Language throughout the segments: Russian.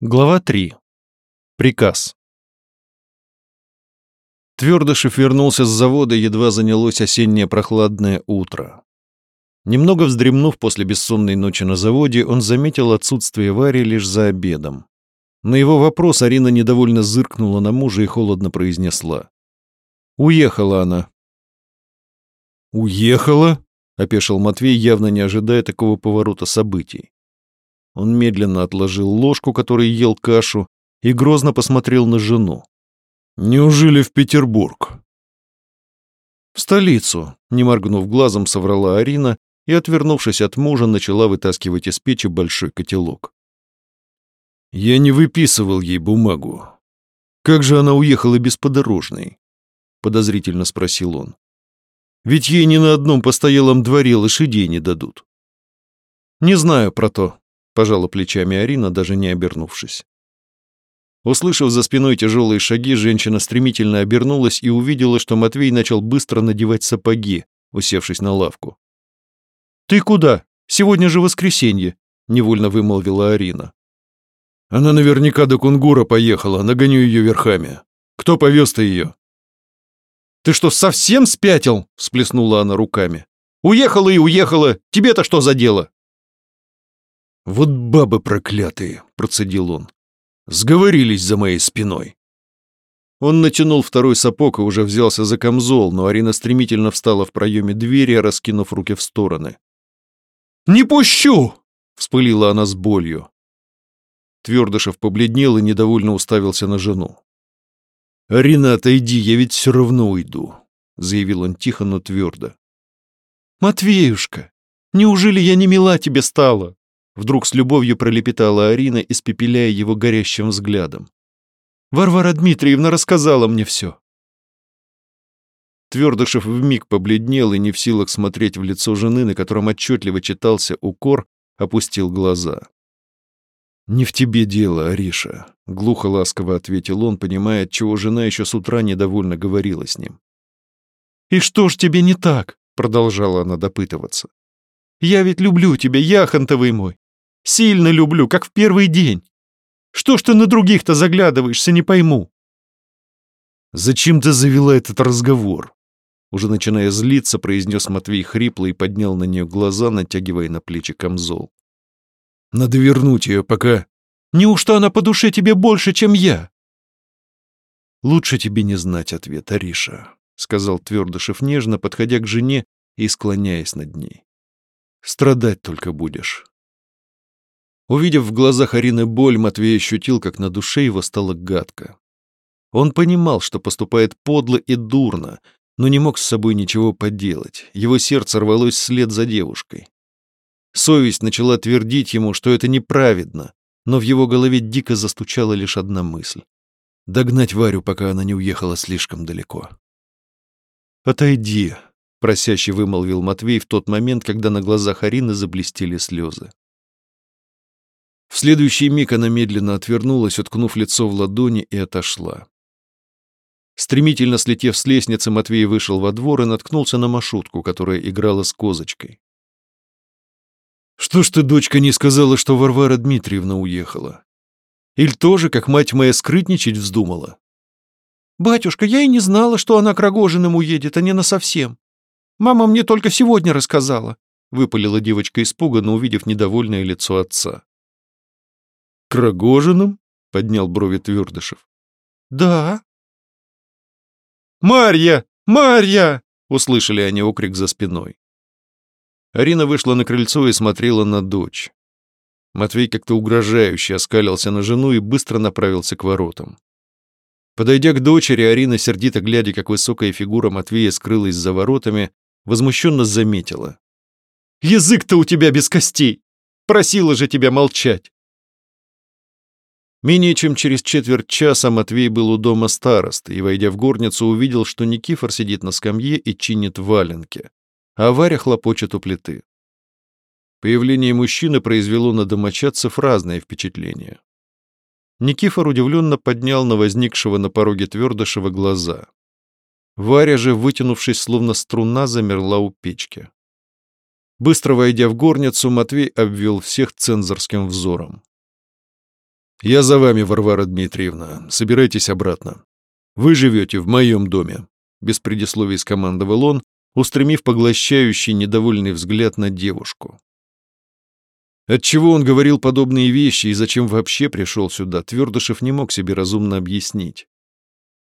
Глава 3. Приказ. Твердышев вернулся с завода, едва занялось осеннее прохладное утро. Немного вздремнув после бессонной ночи на заводе, он заметил отсутствие Вари лишь за обедом. На его вопрос Арина недовольно зыркнула на мужа и холодно произнесла. «Уехала она». «Уехала?» — опешил Матвей, явно не ожидая такого поворота событий. Он медленно отложил ложку, которой ел кашу, и грозно посмотрел на жену. «Неужели в Петербург?» «В столицу», — не моргнув глазом, соврала Арина и, отвернувшись от мужа, начала вытаскивать из печи большой котелок. «Я не выписывал ей бумагу. Как же она уехала без подорожной?» — подозрительно спросил он. «Ведь ей ни на одном постоялом дворе лошадей не дадут». «Не знаю про то», пожала плечами Арина, даже не обернувшись. Услышав за спиной тяжелые шаги, женщина стремительно обернулась и увидела, что Матвей начал быстро надевать сапоги, усевшись на лавку. «Ты куда? Сегодня же воскресенье», — невольно вымолвила Арина. «Она наверняка до Кунгура поехала, нагоню ее верхами. Кто повез-то ее?» «Ты что, совсем спятил?» — всплеснула она руками. «Уехала и уехала. Тебе-то что за дело?» «Вот бабы проклятые!» — процедил он. «Сговорились за моей спиной!» Он натянул второй сапог и уже взялся за камзол, но Арина стремительно встала в проеме двери, раскинув руки в стороны. «Не пущу!» — вспылила она с болью. Твердышев побледнел и недовольно уставился на жену. «Арина, отойди, я ведь все равно уйду», — заявил он тихо, но твердо. «Матвеюшка, неужели я не мила тебе стала?» Вдруг с любовью пролепетала Арина, испепеляя его горящим взглядом. «Варвара Дмитриевна рассказала мне все». Твердышев вмиг побледнел и не в силах смотреть в лицо жены, на котором отчетливо читался укор, опустил глаза. «Не в тебе дело, Ариша», — глухо-ласково ответил он, понимая, чего жена еще с утра недовольно говорила с ним. «И что ж тебе не так?» — продолжала она допытываться. «Я ведь люблю тебя, яхонтовый мой. Сильно люблю, как в первый день. Что ж ты на других-то заглядываешься, не пойму. Зачем ты завела этот разговор? Уже начиная злиться, произнес Матвей хрипло и поднял на нее глаза, натягивая на плечи камзол. Надо вернуть ее, пока... Неужто она по душе тебе больше, чем я? Лучше тебе не знать ответ, Ариша, сказал Твердышев нежно, подходя к жене и склоняясь над ней. Страдать только будешь. Увидев в глазах Арины боль, Матвей ощутил, как на душе его стало гадко. Он понимал, что поступает подло и дурно, но не мог с собой ничего поделать. Его сердце рвалось вслед за девушкой. Совесть начала твердить ему, что это неправедно, но в его голове дико застучала лишь одна мысль — догнать Варю, пока она не уехала слишком далеко. «Отойди», — просяще вымолвил Матвей в тот момент, когда на глазах Арины заблестели слезы. В следующий миг она медленно отвернулась, уткнув лицо в ладони, и отошла. Стремительно слетев с лестницы, Матвей вышел во двор и наткнулся на маршрутку, которая играла с козочкой. «Что ж ты, дочка, не сказала, что Варвара Дмитриевна уехала? Иль тоже, как мать моя, скрытничать вздумала?» «Батюшка, я и не знала, что она к Рогожиным уедет, а не насовсем. Мама мне только сегодня рассказала», — выпалила девочка испуганно, увидев недовольное лицо отца. «К Рогожиным?» — поднял брови Твердышев. «Да». «Марья! Марья!» — услышали они окрик за спиной. Арина вышла на крыльцо и смотрела на дочь. Матвей как-то угрожающе оскалился на жену и быстро направился к воротам. Подойдя к дочери, Арина, сердито глядя, как высокая фигура Матвея скрылась за воротами, возмущенно заметила. «Язык-то у тебя без костей! Просила же тебя молчать!» Менее чем через четверть часа Матвей был у дома старосты и, войдя в горницу, увидел, что Никифор сидит на скамье и чинит валенки, а Варя хлопочет у плиты. Появление мужчины произвело на домочадцев разное впечатление. Никифор удивленно поднял на возникшего на пороге Твердышева глаза. Варя же, вытянувшись словно струна, замерла у печки. Быстро войдя в горницу, Матвей обвел всех цензорским взором. «Я за вами, Варвара Дмитриевна. Собирайтесь обратно. Вы живете в моем доме», — без предисловий скомандовал он, устремив поглощающий недовольный взгляд на девушку. Отчего он говорил подобные вещи и зачем вообще пришел сюда, Твердышев не мог себе разумно объяснить.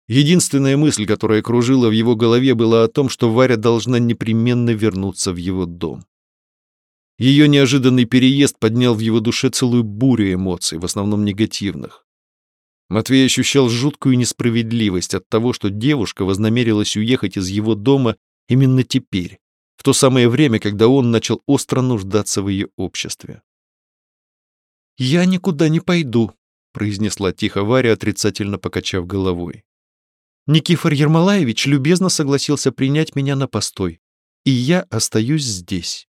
Единственная мысль, которая кружила в его голове, была о том, что Варя должна непременно вернуться в его дом. Ее неожиданный переезд поднял в его душе целую бурю эмоций, в основном негативных. Матвей ощущал жуткую несправедливость от того, что девушка вознамерилась уехать из его дома именно теперь, в то самое время, когда он начал остро нуждаться в ее обществе. «Я никуда не пойду», — произнесла тихо Варя, отрицательно покачав головой. «Никифор Ермолаевич любезно согласился принять меня на постой, и я остаюсь здесь».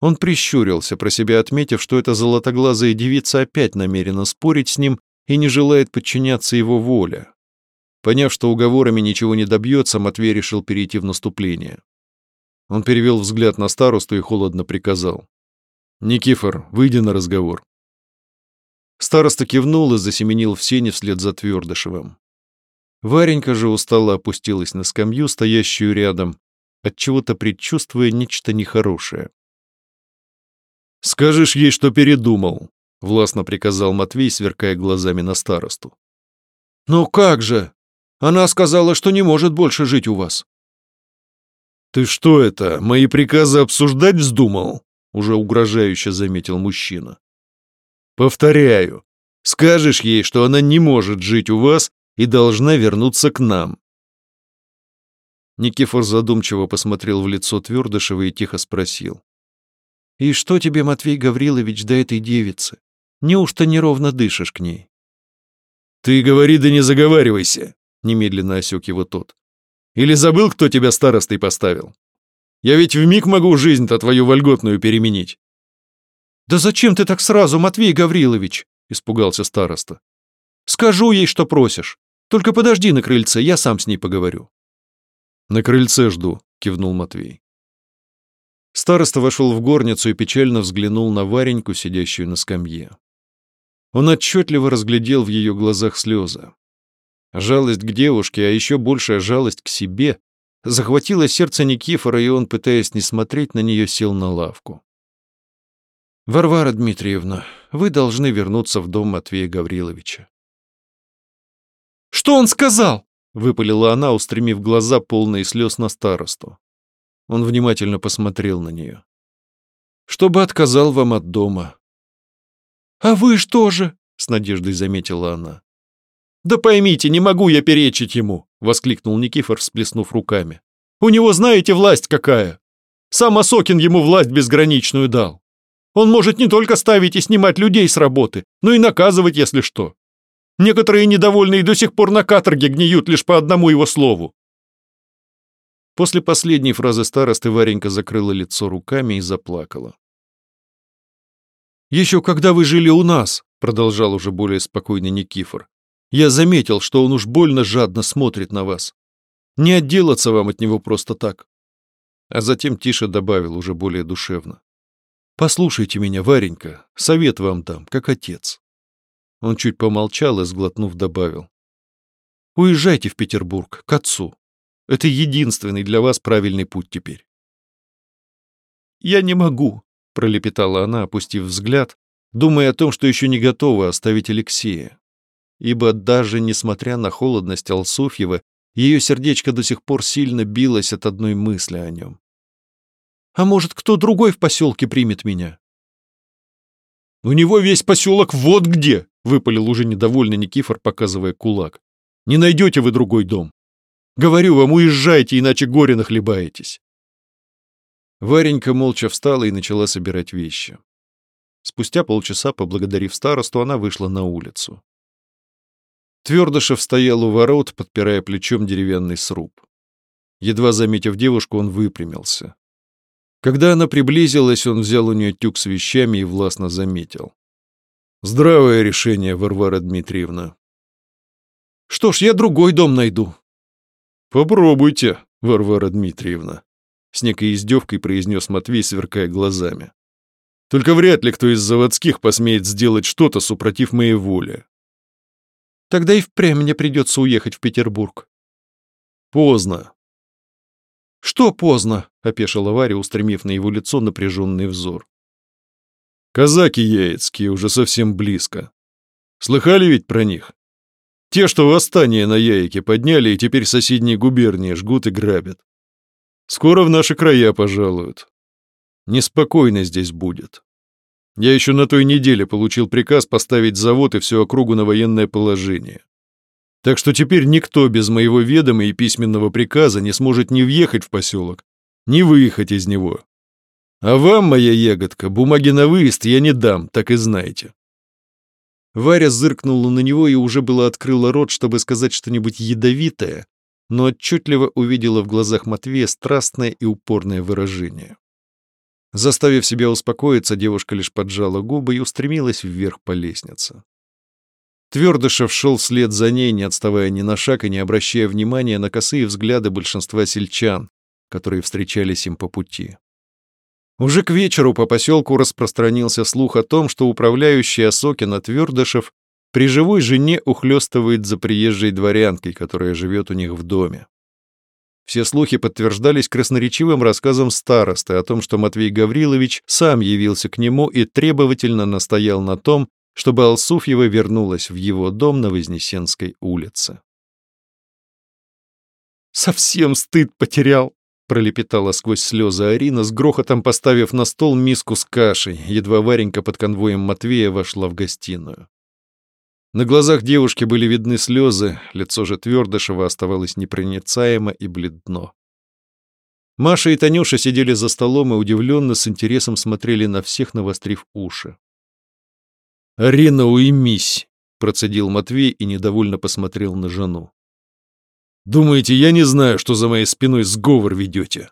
Он прищурился, про себя отметив, что эта золотоглазая девица опять намерена спорить с ним и не желает подчиняться его воле. Поняв, что уговорами ничего не добьется, Матвей решил перейти в наступление. Он перевел взгляд на старосту и холодно приказал. «Никифор, выйди на разговор». Староста кивнул и засеменил в сене вслед за Твердышевым. Варенька же устало опустилась на скамью, стоящую рядом, отчего-то предчувствуя нечто нехорошее. «Скажешь ей, что передумал», — властно приказал Матвей, сверкая глазами на старосту. «Ну как же? Она сказала, что не может больше жить у вас». «Ты что это, мои приказы обсуждать вздумал?» — уже угрожающе заметил мужчина. «Повторяю, скажешь ей, что она не может жить у вас и должна вернуться к нам». Никифор задумчиво посмотрел в лицо Твердышева и тихо спросил. «И что тебе, Матвей Гаврилович, до этой девицы? Неужто неровно дышишь к ней?» «Ты говори да не заговаривайся», — немедленно осек его тот. «Или забыл, кто тебя старостой поставил? Я ведь вмиг могу жизнь-то твою вольготную переменить». «Да зачем ты так сразу, Матвей Гаврилович?» — испугался староста. «Скажу ей, что просишь. Только подожди на крыльце, я сам с ней поговорю». «На крыльце жду», — кивнул Матвей. Староста вошел в горницу и печально взглянул на Вареньку, сидящую на скамье. Он отчетливо разглядел в ее глазах слезы. Жалость к девушке, а еще большая жалость к себе, захватила сердце Никифора, и он, пытаясь не смотреть на нее, сел на лавку. «Варвара Дмитриевна, вы должны вернуться в дом Матвея Гавриловича». «Что он сказал?» — выпалила она, устремив глаза, полные слез на старосту. Он внимательно посмотрел на нее. «Чтобы отказал вам от дома». «А вы что же?» — с надеждой заметила она. «Да поймите, не могу я перечить ему!» — воскликнул Никифор, всплеснув руками. «У него, знаете, власть какая! Сам Осокин ему власть безграничную дал. Он может не только ставить и снимать людей с работы, но и наказывать, если что. Некоторые недовольные до сих пор на каторге гниют лишь по одному его слову. После последней фразы старосты Варенька закрыла лицо руками и заплакала. «Еще когда вы жили у нас», — продолжал уже более спокойный Никифор, «я заметил, что он уж больно жадно смотрит на вас. Не отделаться вам от него просто так». А затем тише добавил уже более душевно. «Послушайте меня, Варенька, совет вам дам, как отец». Он чуть помолчал и, сглотнув, добавил. «Уезжайте в Петербург, к отцу. Это единственный для вас правильный путь теперь. «Я не могу», — пролепетала она, опустив взгляд, думая о том, что еще не готова оставить Алексея. Ибо даже несмотря на холодность Алсуфьева, ее сердечко до сих пор сильно билось от одной мысли о нем. «А может, кто другой в поселке примет меня?» «У него весь поселок вот где!» — выпалил уже недовольный Никифор, показывая кулак. «Не найдете вы другой дом. Говорю вам, уезжайте, иначе горе нахлебаетесь. Варенька молча встала и начала собирать вещи. Спустя полчаса, поблагодарив старосту, она вышла на улицу. Твердышев стоял у ворот, подпирая плечом деревянный сруб. Едва заметив девушку, он выпрямился. Когда она приблизилась, он взял у нее тюк с вещами и властно заметил. «Здравое решение, Варвара Дмитриевна». «Что ж, я другой дом найду», «Попробуйте, Варвара Дмитриевна», — с некой издевкой произнес Матвей, сверкая глазами. Только вряд ли кто из заводских посмеет сделать что-то, супротив моей воли. Тогда и впрямь мне придется уехать в Петербург. Поздно. Что поздно? — опешила Варя, устремив на его лицо напряженный взор. Казаки яицкие уже совсем близко. Слыхали ведь про них? Те, что восстание на Яике подняли и теперь соседние губернии жгут и грабят. Скоро в наши края пожалуют. Неспокойно здесь будет. Я еще на той неделе получил приказ поставить завод и всю округу на военное положение. Так что теперь никто без моего ведома и письменного приказа не сможет ни въехать в поселок, ни выехать из него. А вам, моя ягодка, бумаги на выезд я не дам, так и знаете. Варя зыркнула на него и уже было открыла рот, чтобы сказать что-нибудь ядовитое, но отчетливо увидела в глазах Матвея страстное и упорное выражение. Заставив себя успокоиться, девушка лишь поджала губы и устремилась вверх по лестнице. Твердышев шел вслед за ней, не отставая ни на шаг и не обращая внимания на косые взгляды большинства сельчан, которые встречались им по пути. Уже к вечеру по поселку распространился слух о том, что управляющий Осокина Твердышев при живой жене ухлёстывает за приезжей дворянкой, которая живет у них в доме. Все слухи подтверждались красноречивым рассказом старосты о том, что Матвей Гаврилович сам явился к нему и требовательно настоял на том, чтобы Алсуфьева вернулась в его дом на Вознесенской улице. «Совсем стыд потерял!» — пролепетала сквозь слезы Арина, с грохотом поставив на стол миску с кашей, едва Варенька под конвоем Матвея вошла в гостиную. На глазах девушки были видны слезы, лицо же Твердышева оставалось непроницаемо и бледно. Маша и Танюша сидели за столом и удивленно с интересом смотрели на всех, навострив уши. «Арина, уймись!» — процедил Матвей и недовольно посмотрел на жену. «Думаете, я не знаю, что за моей спиной сговор ведете?»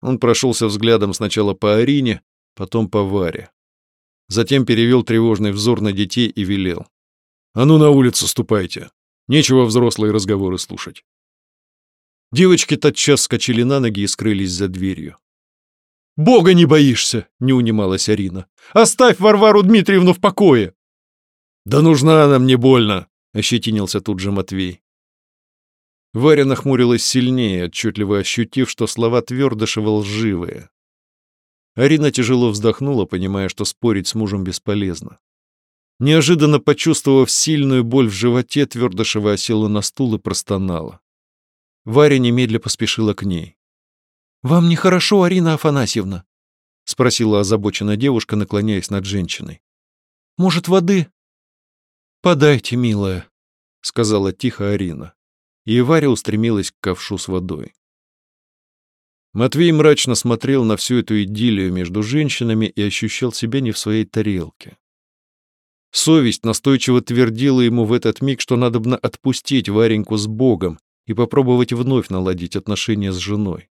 Он прошелся взглядом сначала по Арине, потом по Варе. Затем перевел тревожный взор на детей и велел. А ну на улицу ступайте. Нечего взрослые разговоры слушать. Девочки тотчас скочили на ноги и скрылись за дверью. «Бога не боишься!» — не унималась Арина. «Оставь Варвару Дмитриевну в покое!» «Да нужна она мне больно!» — ощетинился тут же Матвей. Варя нахмурилась сильнее, отчетливо ощутив, что слова Твердышева лживые. Арина тяжело вздохнула, понимая, что спорить с мужем бесполезно. Неожиданно почувствовав сильную боль в животе, Твердышева осела на стул и простонала. Варя немедля поспешила к ней. «Вам нехорошо, Арина Афанасьевна?» — спросила озабоченная девушка, наклоняясь над женщиной. «Может, воды?» «Подайте, милая», — сказала тихо Арина. И Варя устремилась к ковшу с водой. Матвей мрачно смотрел на всю эту идиллию между женщинами и ощущал себя не в своей тарелке. Совесть настойчиво твердила ему в этот миг, что надо бы отпустить Вареньку с Богом и попробовать вновь наладить отношения с женой.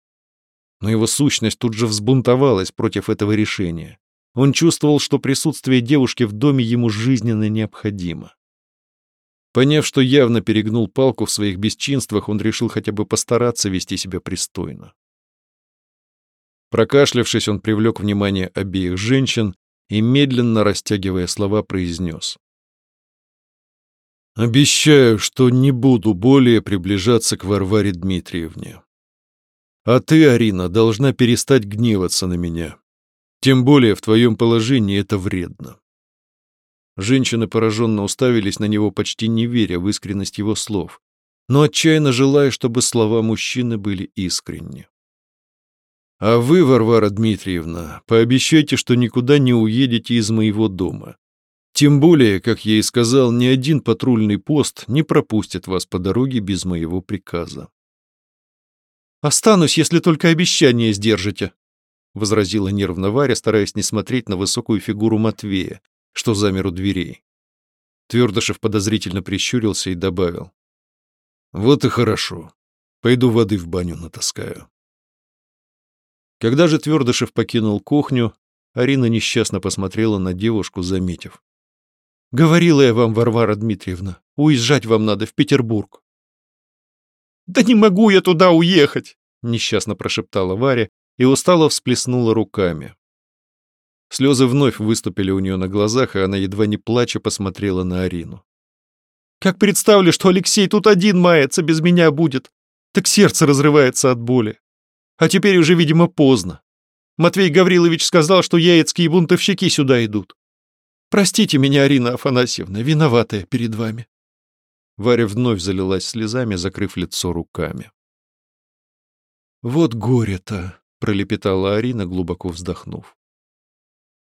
Но его сущность тут же взбунтовалась против этого решения. Он чувствовал, что присутствие девушки в доме ему жизненно необходимо. Поняв, что явно перегнул палку в своих бесчинствах, он решил хотя бы постараться вести себя пристойно. Прокашлявшись, он привлек внимание обеих женщин и, медленно растягивая слова, произнес. «Обещаю, что не буду более приближаться к Варваре Дмитриевне. А ты, Арина, должна перестать гневаться на меня. Тем более в твоем положении это вредно». Женщины пораженно уставились на него, почти не веря в искренность его слов, но отчаянно желая, чтобы слова мужчины были искренни. А вы, Варвара Дмитриевна, пообещайте, что никуда не уедете из моего дома. Тем более, как я и сказал, ни один патрульный пост не пропустит вас по дороге без моего приказа. «Останусь, если только обещание сдержите», — возразила нервно Варя, стараясь не смотреть на высокую фигуру Матвея, что замер у дверей. Твердышев подозрительно прищурился и добавил. «Вот и хорошо. Пойду воды в баню натаскаю». Когда же Твердышев покинул кухню, Арина несчастно посмотрела на девушку, заметив. «Говорила я вам, Варвара Дмитриевна, уезжать вам надо в Петербург». «Да не могу я туда уехать!» — несчастно прошептала Варя и устало всплеснула руками. Слезы вновь выступили у нее на глазах, и она едва не плача посмотрела на Арину. «Как представлю, что Алексей тут один мается, без меня будет, так сердце разрывается от боли. А теперь уже, видимо, поздно. Матвей Гаврилович сказал, что яицкие бунтовщики сюда идут. Простите меня, Арина Афанасьевна, виноватая перед вами». Варя вновь залилась слезами, закрыв лицо руками. «Вот горе-то!» — пролепетала Арина, глубоко вздохнув.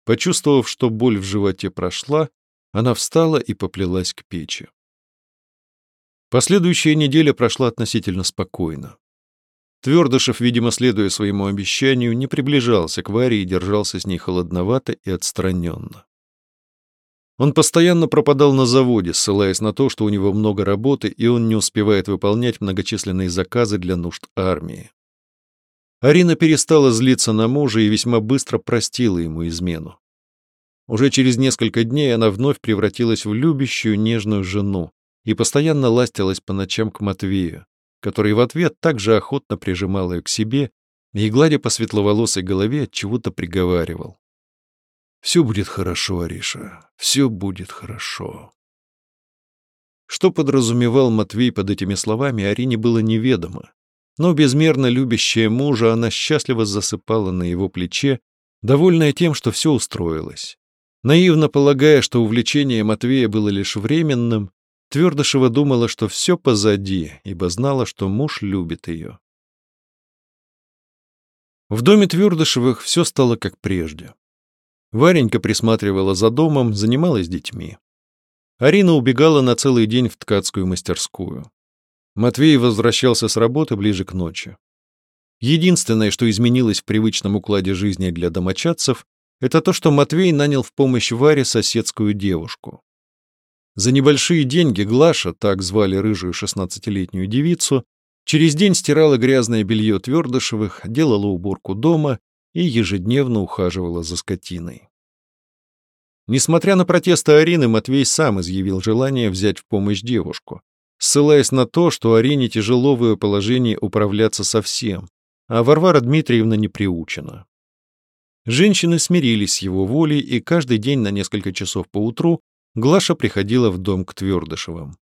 Почувствовав, что боль в животе прошла, она встала и поплелась к печи. Последующая неделя прошла относительно спокойно. Твердышев, видимо, следуя своему обещанию, не приближался к Варе и держался с ней холодновато и отстраненно. Он постоянно пропадал на заводе, ссылаясь на то, что у него много работы, и он не успевает выполнять многочисленные заказы для нужд армии. Арина перестала злиться на мужа и весьма быстро простила ему измену. Уже через несколько дней она вновь превратилась в любящую, нежную жену и постоянно ластилась по ночам к Матвею, который в ответ также охотно прижимал ее к себе и, гладя по светловолосой голове, от чего-то приговаривал. «Все будет хорошо, Ариша, все будет хорошо». Что подразумевал Матвей под этими словами, Арине было неведомо. Но безмерно любящая мужа, она счастливо засыпала на его плече, довольная тем, что все устроилось. Наивно полагая, что увлечение Матвея было лишь временным, Твердышева думала, что все позади, ибо знала, что муж любит ее. В доме Твердышевых все стало как прежде. Варенька присматривала за домом, занималась детьми. Арина убегала на целый день в ткацкую мастерскую. Матвей возвращался с работы ближе к ночи. Единственное, что изменилось в привычном укладе жизни для домочадцев, это то, что Матвей нанял в помощь Варе соседскую девушку. За небольшие деньги Глаша, так звали рыжую шестнадцатилетнюю девицу, через день стирала грязное белье Твердышевых, делала уборку дома и ежедневно ухаживала за скотиной. Несмотря на протесты Арины, Матвей сам изъявил желание взять в помощь девушку, ссылаясь на то, что Арине тяжело в ее положении управляться совсем, а Варвара Дмитриевна не приучена. Женщины смирились с его волей, и каждый день на несколько часов по утру Глаша приходила в дом к Твердышевым.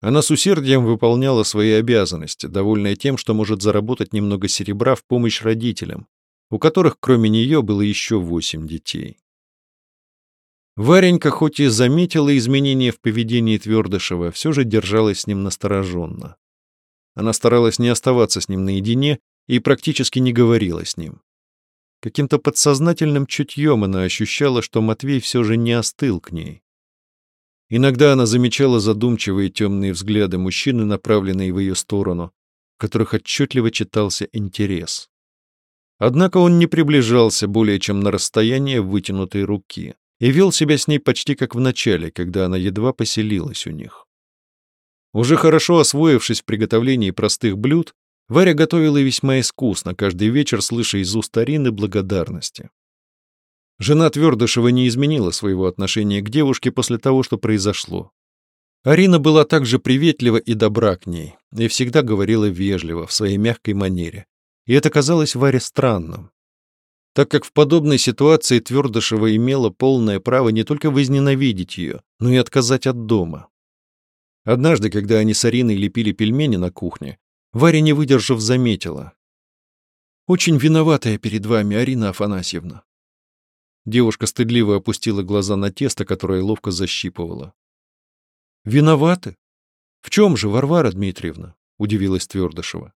Она с усердием выполняла свои обязанности, довольная тем, что может заработать немного серебра в помощь родителям, у которых кроме нее было еще восемь детей. Варенька хоть и заметила изменения в поведении Твердышева, все же держалась с ним настороженно. Она старалась не оставаться с ним наедине и практически не говорила с ним. Каким-то подсознательным чутьем она ощущала, что Матвей все же не остыл к ней. Иногда она замечала задумчивые темные взгляды мужчины, направленные в ее сторону, в которых отчетливо читался интерес. Однако он не приближался более чем на расстояние вытянутой руки и вел себя с ней почти как в начале, когда она едва поселилась у них. Уже хорошо освоившись в приготовлении простых блюд, Варя готовила весьма искусно, каждый вечер слыша из уст Арины благодарности. Жена Твердышева не изменила своего отношения к девушке после того, что произошло. Арина была также приветлива и добра к ней, и всегда говорила вежливо, в своей мягкой манере. И это казалось Варе странным. Так как в подобной ситуации Твердышева имела полное право не только возненавидеть ее, но и отказать от дома. Однажды, когда они с Ариной лепили пельмени на кухне, Варя, не выдержав, заметила. «Очень виноватая перед вами, Арина Афанасьевна. Девушка стыдливо опустила глаза на тесто, которое ловко защипывала. «Виноваты? В чем же, Варвара Дмитриевна?» — удивилась Твердышева.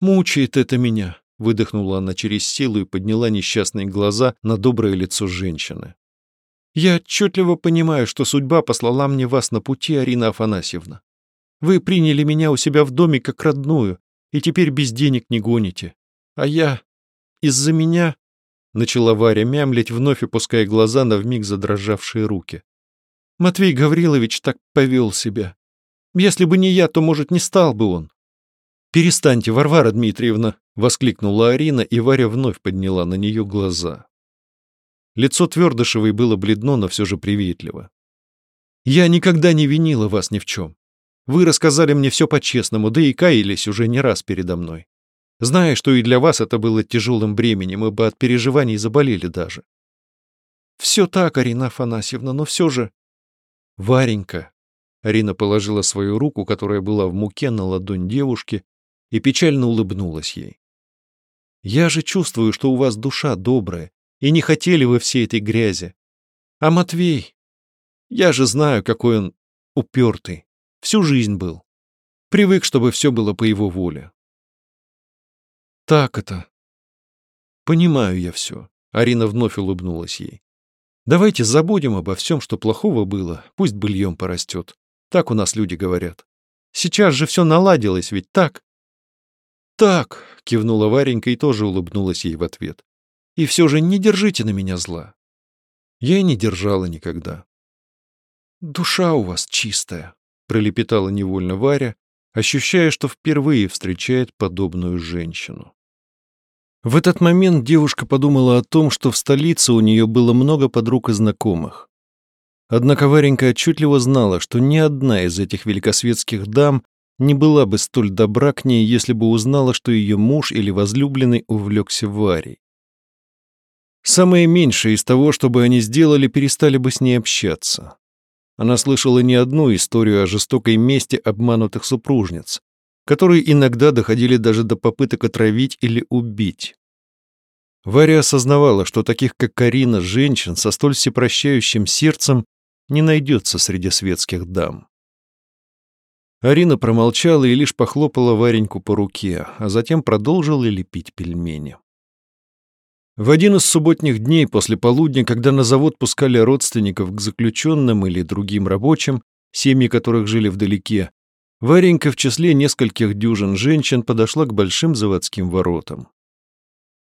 «Мучает это меня», — выдохнула она через силу и подняла несчастные глаза на доброе лицо женщины. «Я отчетливо понимаю, что судьба послала мне вас на пути, Арина Афанасьевна. Вы приняли меня у себя в доме как родную, и теперь без денег не гоните. А я... Из-за меня Начала Варя мямлить, вновь опуская глаза на вмиг задрожавшие руки. Матвей Гаврилович так повел себя. Если бы не я, то, может, не стал бы он. «Перестаньте, Варвара Дмитриевна!» — воскликнула Арина, и Варя вновь подняла на нее глаза. Лицо Твердышевой было бледно, но все же приветливо. «Я никогда не винила вас ни в чем. Вы рассказали мне все по-честному, да и каялись уже не раз передо мной. Зная, что и для вас это было тяжелым бременем, ибо от переживаний заболели даже. Все так, Арина Афанасьевна, но все же... Варенька. Арина положила свою руку, которая была в муке, на ладонь девушки и печально улыбнулась ей. Я же чувствую, что у вас душа добрая, и не хотели вы всей этой грязи. А Матвей... Я же знаю, какой он упертый. Всю жизнь был. Привык, чтобы все было по его воле. Так это. Понимаю я все. Арина вновь улыбнулась ей. Давайте забудем обо всем, что плохого было, пусть быльем порастет. Так у нас люди говорят. Сейчас же все наладилось, ведь так? Так, кивнула Варенька и тоже улыбнулась ей в ответ. И все же не держите на меня зла. Я и не держала никогда. Душа у вас чистая, пролепетала невольно Варя, ощущая, что впервые встречает подобную женщину. В этот момент девушка подумала о том, что в столице у нее было много подруг и знакомых. Однако Варенька отчетливо знала, что ни одна из этих великосветских дам не была бы столь добра к ней, если бы узнала, что ее муж или возлюбленный увлекся Варей. Самое меньшее из того, что бы они сделали, перестали бы с ней общаться. Она слышала не одну историю о жестокой мести обманутых супружниц, которые иногда доходили даже до попыток отравить или убить. Варя осознавала, что таких, как Карина, женщин со столь всепрощающим сердцем не найдется среди светских дам. Арина промолчала и лишь похлопала Вареньку по руке, а затем продолжила лепить пельмени. В один из субботних дней после полудня, когда на завод пускали родственников к заключенным или другим рабочим, семьи которых жили вдалеке, Варенька в числе нескольких дюжин женщин подошла к большим заводским воротам.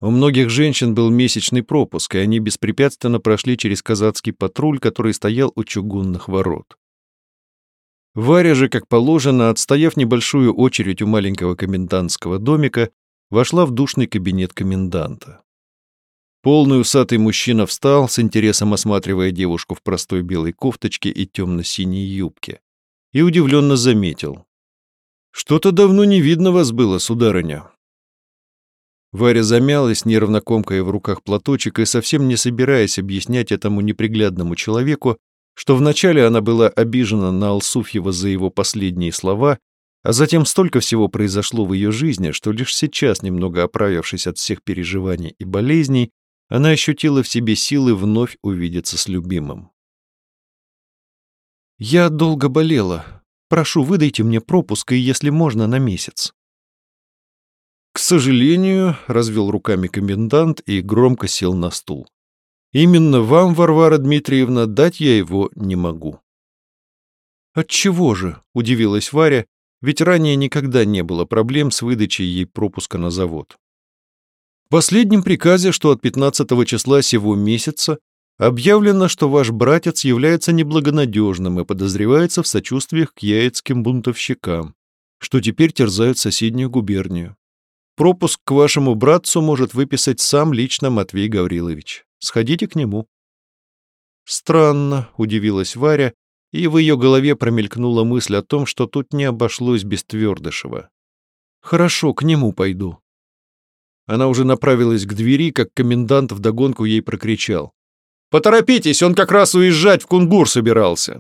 У многих женщин был месячный пропуск, и они беспрепятственно прошли через казацкий патруль, который стоял у чугунных ворот. Варя же, как положено, отстояв небольшую очередь у маленького комендантского домика, вошла в душный кабинет коменданта. Полный усатый мужчина встал, с интересом осматривая девушку в простой белой кофточке и темно-синей юбке и удивленно заметил. «Что-то давно не видно вас было, сударыня». Варя замялась, нервно комкая в руках платочек и совсем не собираясь объяснять этому неприглядному человеку, что вначале она была обижена на Алсуфьева за его последние слова, а затем столько всего произошло в ее жизни, что лишь сейчас, немного оправившись от всех переживаний и болезней, она ощутила в себе силы вновь увидеться с любимым. «Я долго болела. Прошу, выдайте мне пропуск, и, если можно, на месяц». «К сожалению», — развел руками комендант и громко сел на стул. «Именно вам, Варвара Дмитриевна, дать я его не могу». «Отчего же?» — удивилась Варя, ведь ранее никогда не было проблем с выдачей ей пропуска на завод. В последнем приказе, что от 15 числа сего месяца Объявлено, что ваш братец является неблагонадежным и подозревается в сочувствиях к яицким бунтовщикам, что теперь терзают соседнюю губернию. Пропуск к вашему братцу может выписать сам лично Матвей Гаврилович. Сходите к нему». «Странно», — удивилась Варя, и в ее голове промелькнула мысль о том, что тут не обошлось без Твердышева. «Хорошо, к нему пойду». Она уже направилась к двери, как комендант вдогонку ей прокричал. Поторопитесь, он как раз уезжать в Кунгур собирался.